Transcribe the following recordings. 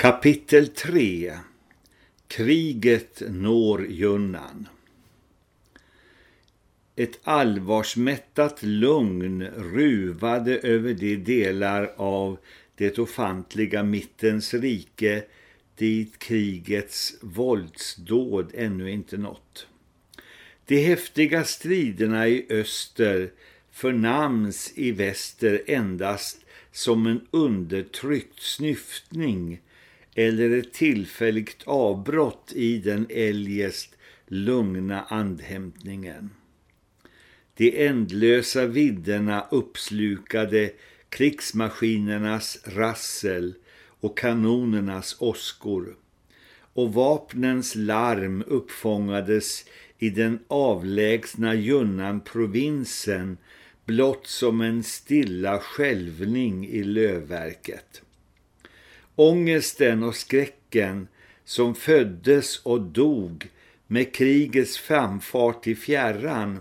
Kapitel 3 Kriget når Junnan Ett allvarsmättat lugn ruvade över de delar av det ofantliga mittens rike dit krigets våldsdåd ännu inte nått. De häftiga striderna i öster förnams i väster endast som en undertryckt snyftning eller ett tillfälligt avbrott i den eljest lugna andhämtningen. De ändlösa vidderna uppslukade krigsmaskinernas rassel och kanonernas åskor och vapnens larm uppfångades i den avlägsna Junnan-provinsen blott som en stilla skälvning i lövverket. Ångesten och skräcken som föddes och dog med krigets framfart i fjärran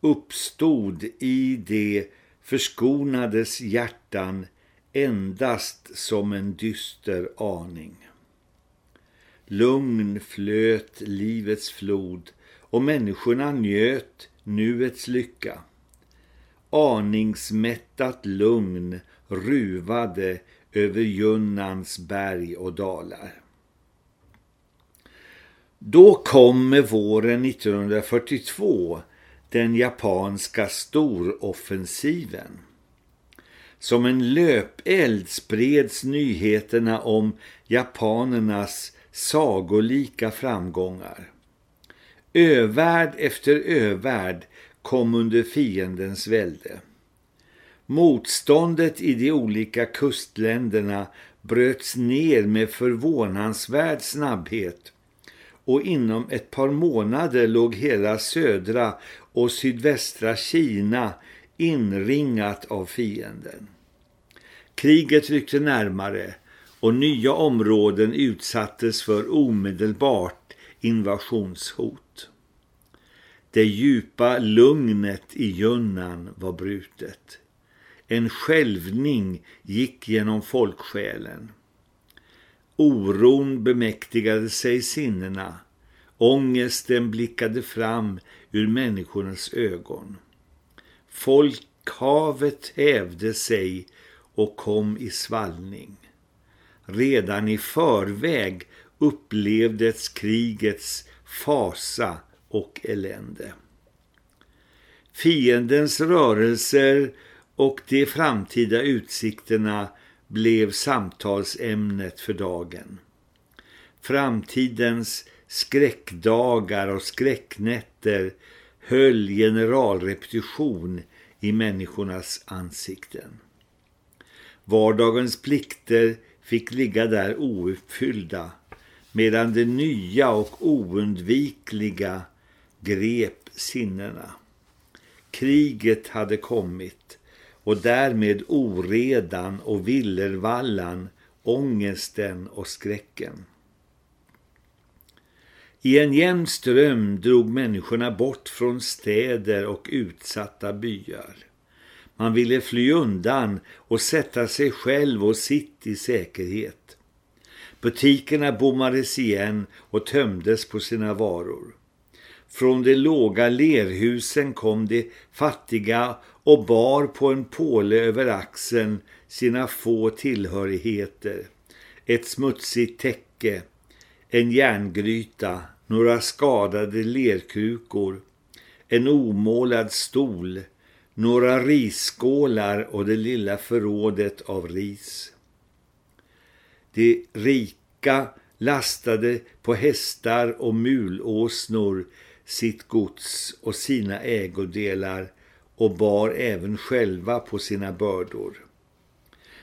uppstod i de förskonades hjärtan endast som en dyster aning. Lugn flöt livets flod och människorna njöt nuets lycka. Aningsmättat lugn ruvade över Junnans berg och dalar. Då kom med våren 1942 den japanska storoffensiven. Som en löpeld spreds nyheterna om japanernas sagolika framgångar. Övärld efter övärld kom under fiendens välde. Motståndet i de olika kustländerna bröts ner med förvånansvärd snabbhet och inom ett par månader låg hela södra och sydvästra Kina inringat av fienden. Kriget ryckte närmare och nya områden utsattes för omedelbart invasionshot. Det djupa lugnet i Junnan var brutet. En skälvning gick genom folksjälen. Oron bemäktigade sig sinnena. Ångesten blickade fram ur människornas ögon. Folkhavet hävde sig och kom i svallning. Redan i förväg upplevdes krigets fasa och elände. Fiendens rörelser och de framtida utsikterna blev samtalsämnet för dagen. Framtidens skräckdagar och skräcknätter höll generalrepetition i människornas ansikten. Vardagens plikter fick ligga där ouppfyllda medan det nya och oundvikliga grep sinnena. Kriget hade kommit och därmed oredan och villervallan, ångesten och skräcken. I en jämn ström drog människorna bort från städer och utsatta byar. Man ville fly undan och sätta sig själv och sitt i säkerhet. Butikerna bommades igen och tömdes på sina varor. Från de låga lerhusen kom de fattiga och bar på en påle över axeln sina få tillhörigheter. Ett smutsigt täcke, en järngryta, några skadade lerkrukor, en omålad stol, några risskålar och det lilla förrådet av ris. De rika lastade på hästar och mulåsnor sitt gods och sina ägodelar och bar även själva på sina bördor.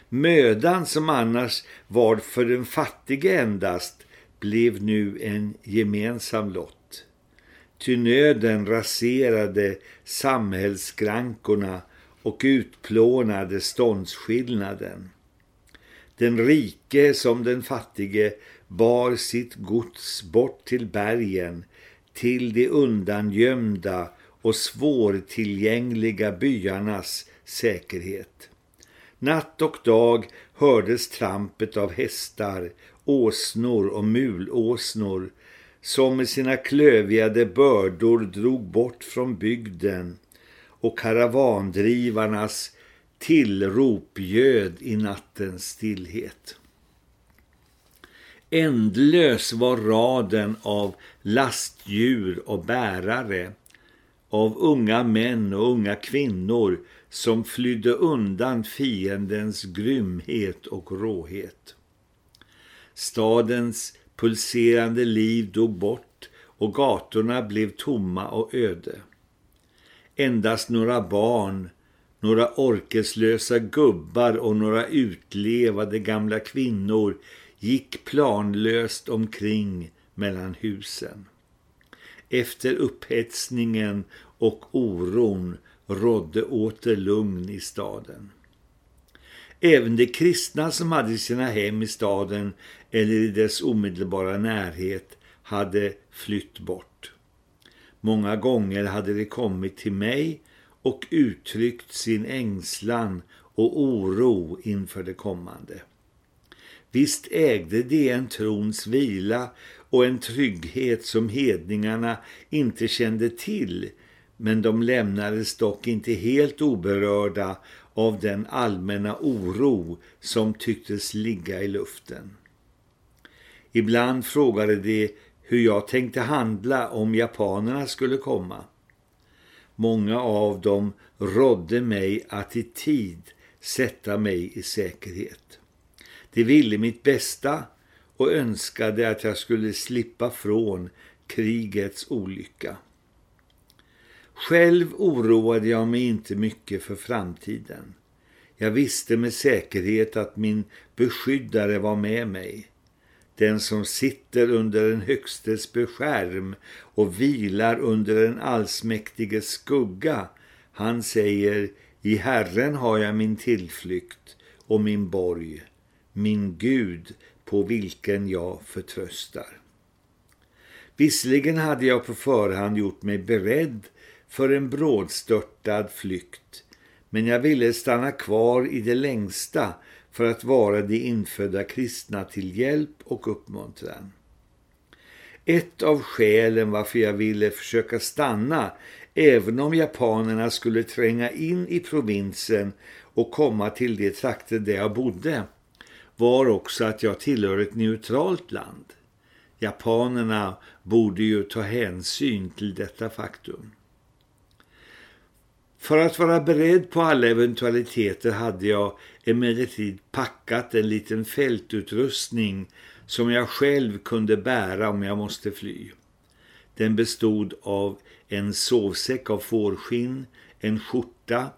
Mödan som annars var för den fattige endast blev nu en gemensam lott. Ty nöden raserade samhällsskrankorna och utplånade ståndsskillnaden. Den rike som den fattige bar sitt gods bort till bergen, till de undangömda och svårtillgängliga byarnas säkerhet. Natt och dag hördes trampet av hästar, åsnor och mulåsnor som med sina klövjade bördor drog bort från bygden och karavandrivarnas tillrop ljöd i nattens stillhet. Ändlös var raden av lastdjur och bärare, av unga män och unga kvinnor som flydde undan fiendens grymhet och råhet. Stadens pulserande liv dog bort och gatorna blev tomma och öde. Endast några barn, några orkeslösa gubbar och några utlevade gamla kvinnor gick planlöst omkring mellan husen. Efter upphetsningen och oron rådde åter lugn i staden. Även de kristna som hade sina hem i staden eller i dess omedelbara närhet hade flytt bort. Många gånger hade de kommit till mig och uttryckt sin ängslan och oro inför det kommande. Visst ägde de en trons vila och en trygghet som hedningarna inte kände till, men de lämnades dock inte helt oberörda av den allmänna oro som tycktes ligga i luften. Ibland frågade de hur jag tänkte handla om japanerna skulle komma. Många av dem rådde mig att i tid sätta mig i säkerhet. De ville mitt bästa och önskade att jag skulle slippa från krigets olycka. Själv oroade jag mig inte mycket för framtiden. Jag visste med säkerhet att min beskyddare var med mig. Den som sitter under en högstes beskärm och vilar under den allsmäktiges skugga, han säger, i Herren har jag min tillflykt och min borg, min Gud på vilken jag förtröstar. Visserligen hade jag på förhand gjort mig beredd för en brådstörtad flykt, men jag ville stanna kvar i det längsta för att vara de infödda kristna till hjälp och uppmuntran. Ett av skälen varför jag ville försöka stanna, även om japanerna skulle tränga in i provinsen och komma till de trakter där jag bodde, var också att jag tillhör ett neutralt land. Japanerna borde ju ta hänsyn till detta faktum. För att vara beredd på alla eventualiteter hade jag emellertid packat en liten fältutrustning som jag själv kunde bära om jag måste fly. Den bestod av en sovsäck av fårskinn, en skjorta,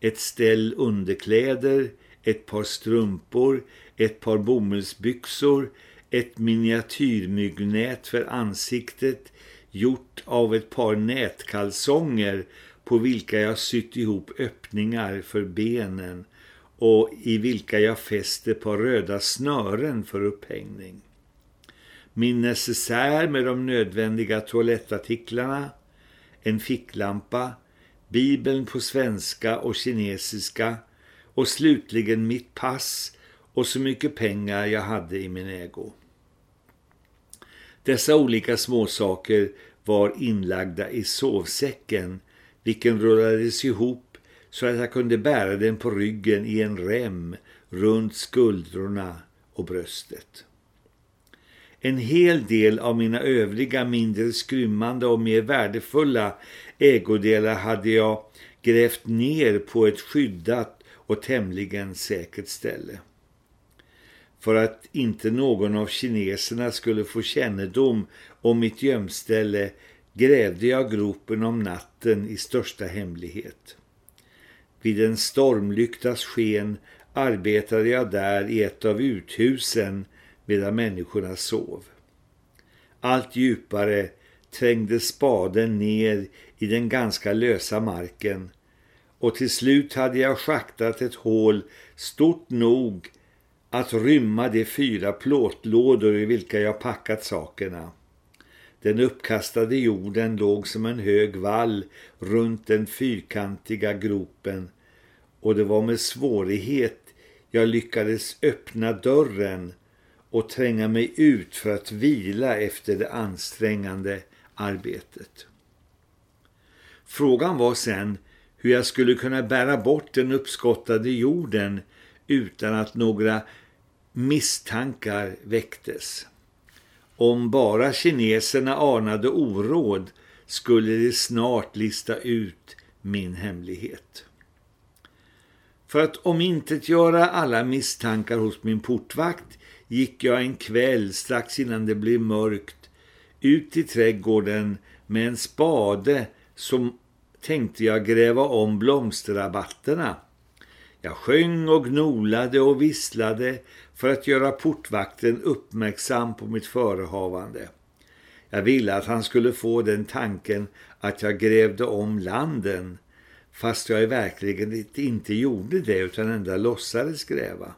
ett ställ underkläder, ett par strumpor, ett par bomullsbyxor, ett miniatyrmyggnät för ansiktet gjort av ett par nätkalsonger på vilka jag sytt ihop öppningar för benen och i vilka jag fäste på röda snören för upphängning. Min necessär med de nödvändiga toalettartiklarna, en ficklampa, bibeln på svenska och kinesiska och slutligen mitt pass och så mycket pengar jag hade i min ägo. Dessa olika småsaker var inlagda i sovsäcken vilken rullades ihop så att jag kunde bära den på ryggen i en rem runt skuldrorna och bröstet. En hel del av mina övriga mindre skrymmande och mer värdefulla ägodelar hade jag grävt ner på ett skyddat och tämligen säkert ställe. För att inte någon av kineserna skulle få kännedom om mitt gömställe grävde jag gropen om natten i största hemlighet. Vid en stormlyktas sken arbetade jag där i ett av uthusen medan människorna sov. Allt djupare trängde spaden ner i den ganska lösa marken och till slut hade jag schaktat ett hål stort nog att rymma de fyra plåtlådor i vilka jag packat sakerna. Den uppkastade jorden låg som en hög vall runt den fyrkantiga gropen och det var med svårighet jag lyckades öppna dörren och tränga mig ut för att vila efter det ansträngande arbetet. Frågan var sen hur jag skulle kunna bära bort den uppskottade jorden utan att några misstankar väcktes. Om bara kineserna anade oråd skulle de snart lista ut min hemlighet. För att omintetgöra alla misstankar hos min portvakt gick jag en kväll strax innan det blev mörkt ut i trädgården med en spade som tänkte jag gräva om blomsterrabatterna. Jag sjöng och gnolade och visslade för att göra portvakten uppmärksam på mitt förehavande. Jag ville att han skulle få den tanken att jag grävde om landen, fast jag i verkligen inte gjorde det utan enda låtsades gräva.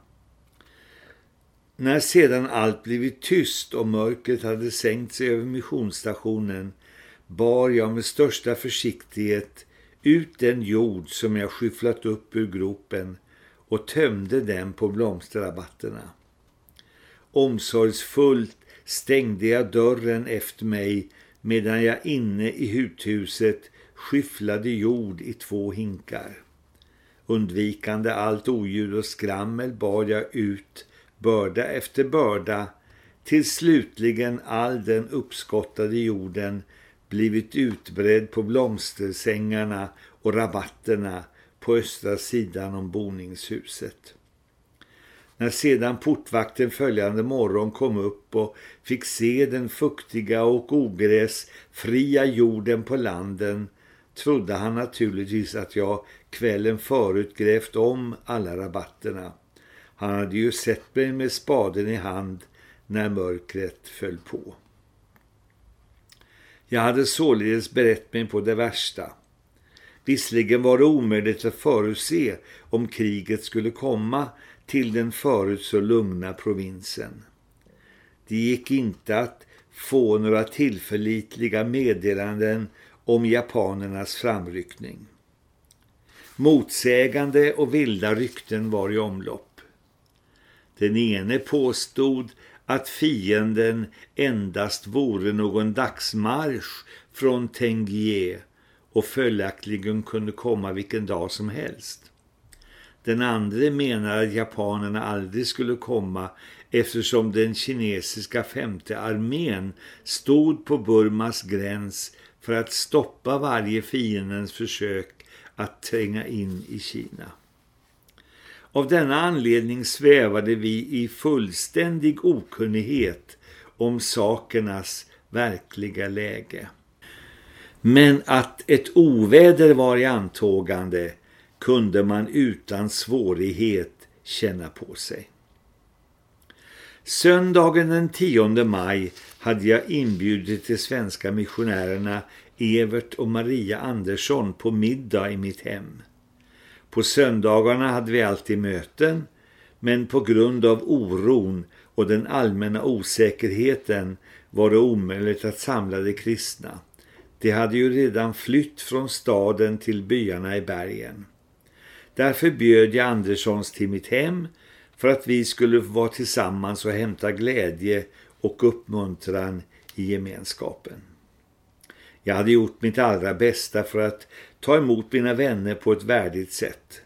När sedan allt blivit tyst och mörkret hade sänkt sig över missionsstationen bar jag med största försiktighet ut den jord som jag skyfflat upp ur gropen och tömde den på blomsterrabatterna. Omsorgsfullt stängde jag dörren efter mig medan jag inne i huthuset skyfflade jord i två hinkar. Undvikande allt oljud och skrammel bar jag ut börda efter börda till slutligen all den uppskottade jorden blivit utbredd på blomstersängarna och rabatterna på östra sidan om boningshuset. När sedan portvakten följande morgon kom upp och fick se den fuktiga och ogräsfria jorden på landen trodde han naturligtvis att jag kvällen förut grävt om alla rabatterna. Han hade ju sett mig med spaden i hand när mörkret föll på. Jag hade således berett mig på det värsta. Visserligen var det omöjligt att förutse om kriget skulle komma till den förut så lugna provinsen. Det gick inte att få några tillförlitliga meddelanden om japanernas framryckning. Motsägande och vilda rykten var i omlopp. Den ene påstod att fienden endast vore någon dagsmarsch från Tengie och följaktligen kunde komma vilken dag som helst. Den andra menar att japanerna aldrig skulle komma eftersom den kinesiska femte armén stod på Burmas gräns för att stoppa varje fiendens försök att tränga in i Kina. Av denna anledning svävade vi i fullständig okunnighet om sakernas verkliga läge. Men att ett oväder var i antågande kunde man utan svårighet känna på sig. Söndagen den 10 maj hade jag inbjudit de svenska missionärerna Evert och Maria Andersson på middag i mitt hem. På söndagarna hade vi alltid möten, men på grund av oron och den allmänna osäkerheten var det omöjligt att samla de kristna. De hade ju redan flytt från staden till byarna i bergen. Därför bjöd jag Anderssons till mitt hem för att vi skulle vara tillsammans och hämta glädje och uppmuntran i gemenskapen. Jag hade gjort mitt allra bästa för att ta emot mina vänner på ett värdigt sätt.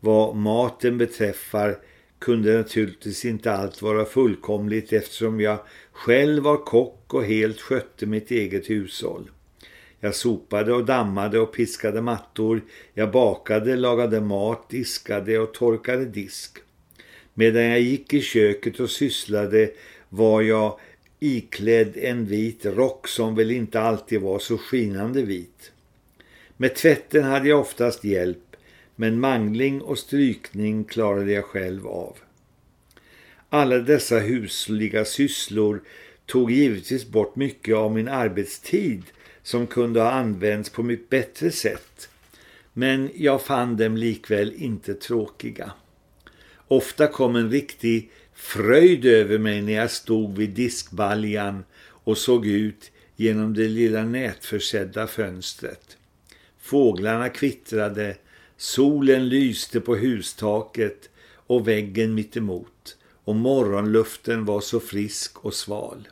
Vad maten beträffar kunde naturligtvis inte allt vara fullkomligt eftersom jag själv var kock och helt skötte mitt eget hushåll. Jag sopade och dammade och piskade mattor. Jag bakade, lagade mat, diskade och torkade disk. Medan jag gick i köket och sysslade var jag iklädd en vit rock som väl inte alltid var så skinande vit. Med tvätten hade jag oftast hjälp, men mangling och strykning klarade jag själv av. Alla dessa husliga sysslor tog givetvis bort mycket av min arbetstid som kunde ha använts på mitt bättre sätt. Men jag fann dem likväl inte tråkiga. Ofta kom en riktig fröjd över mig när jag stod vid diskbaljan och såg ut genom det lilla nätförsedda fönstret. Fåglarna kvittrade, solen lyste på hustaket och väggen mitt emot och morgonluften var så frisk och sval.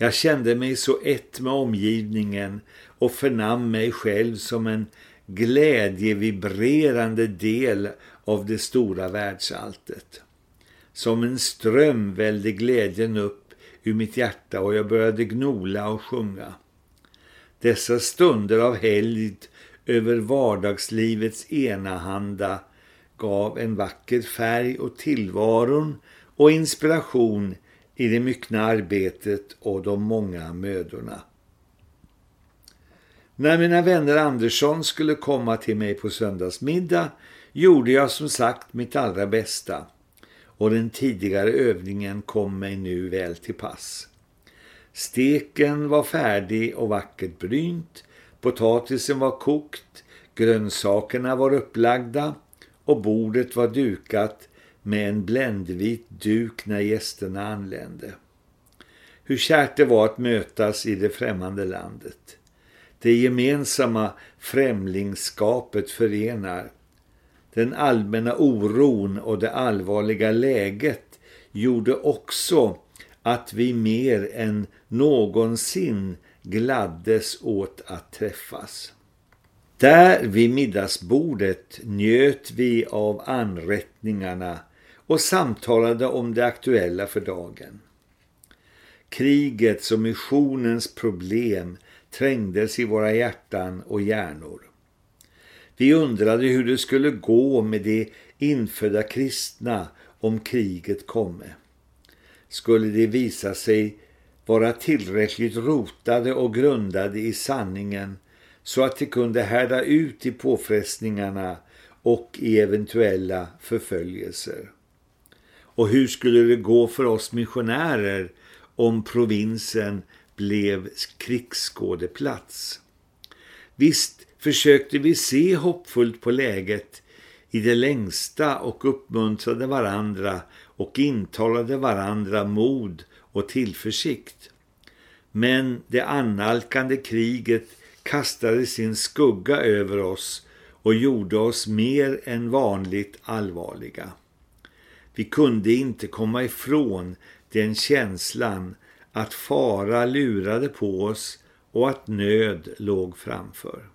Jag kände mig så ett med omgivningen och förnam mig själv som en glädjevibrerande del av det stora världsalltet. Som en ström välde glädjen upp ur mitt hjärta och jag började gnola och sjunga. Dessa stunder av helgd över vardagslivets enahanda gav en vacker färg åt tillvaron och inspiration i det myckna arbetet och de många mödorna. När mina vänner Andersson skulle komma till mig på söndagsmiddag gjorde jag som sagt mitt allra bästa och den tidigare övningen kom mig nu väl till pass. Steken var färdig och vackert brynt, potatisen var kokt, grönsakerna var upplagda och bordet var dukat med en bländvit duk när gästerna anlände. Hur kärt det var att mötas i det främmande landet. Det gemensamma främlingskapet förenar. Den allmänna oron och det allvarliga läget gjorde också att vi mer än någonsin gladdes åt att träffas. Där vid middagsbordet njöt vi av anrättningarna och samtalade om det aktuella för dagen. Krigets och missionens problem trängdes i våra hjärtan och hjärnor. Vi undrade hur det skulle gå med de infödda kristna om kriget komme. Skulle det visa sig vara tillräckligt rotade och grundade i sanningen så att de kunde härda ut i påfrestningarna och i eventuella förföljelser. Och hur skulle det gå för oss missionärer om provinsen blev krigsskådeplats? Visst försökte vi se hoppfullt på läget i det längsta och uppmuntrade varandra och intalade varandra mod och tillförsikt. Men det annalkande kriget kastade sin skugga över oss och gjorde oss mer än vanligt allvarliga. Vi kunde inte komma ifrån den känslan att fara lurade på oss och att nöd låg framför.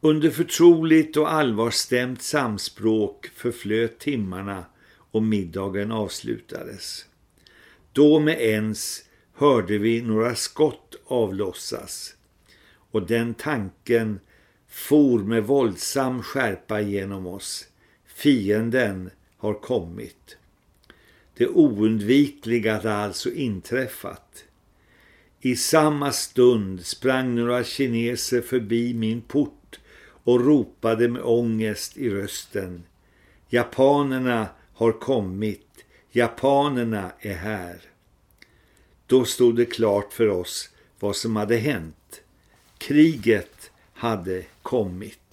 Under förtroligt och allvarstämt samspråk förflöt timmarna och middagen avslutades. Då med ens hörde vi några skott avlossas och den tanken for med våldsam skärpa genom oss. Fienden har kommit. Det oundvikliga hade alltså inträffat. I samma stund sprang några kineser förbi min port och ropade med ångest i rösten. Japanerna har kommit. Japanerna är här. Då stod det klart för oss vad som hade hänt. Kriget hade kommit.